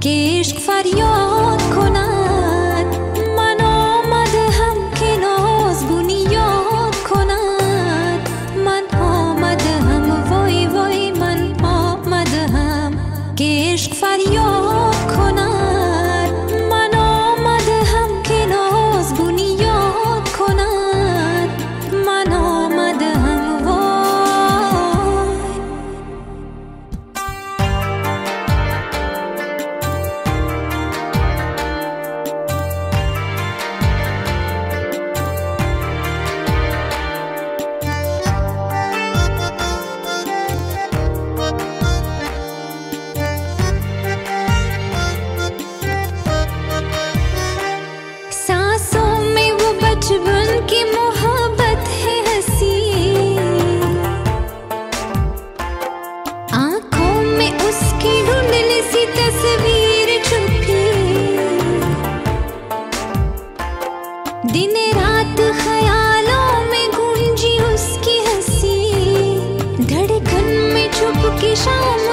که عشق فریاد کند. من آمده هم که نازبونی یاد کند. من آمده هم وای وای من آمده هم. که عشق فریاد کند. दिन रात ख्यालों में गूंजी उसकी हँसी। धड़कन में के शाम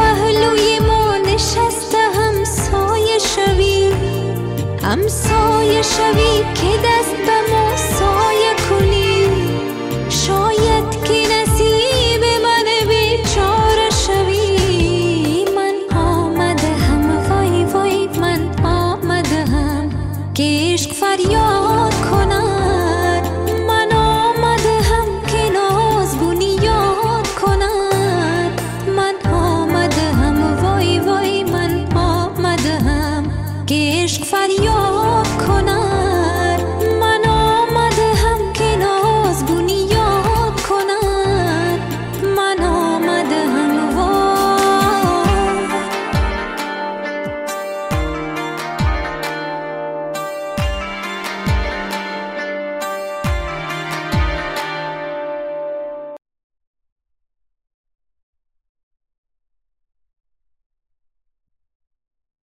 پهلوی ما نشسته همسایه شوی. همسایه شوی که دست به ما سایه کنی. شاید که نصیب من بیچاره شوی. من آمده هم وای وای من آمده هم. که عشق فریاد